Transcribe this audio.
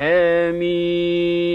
حميم